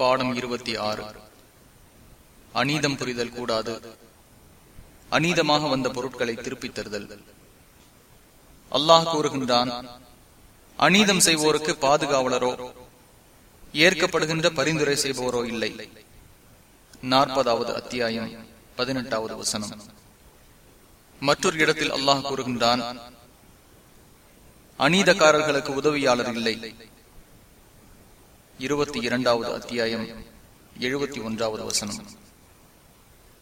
பாடம் இருபத்தி ஆறு. அநீதம் புரிதல் கூடாது. அநீதமாக வந்த பொருட்களை திருப்பித் தருதல். அல்லாஹ் கூறுகின்றான் அநீதம் செய்வோருக்கு பாதுகாவலரோ ஏற்கப்படுகின்ற பரிந்துரை செய்பவரோ இல்லை. நாற்பதாவது அத்தியாயம் பதினெட்டாவது வசனம். மற்றொரு இடத்தில் அல்லாஹ் கூறுகின்றான் அநீதக்காரர்களுக்கு உதவியாளர் இல்லை. இருபத்தி இரண்டாவது அத்தியாயம் எழுபத்தி ஒன்றாவது வசனம்.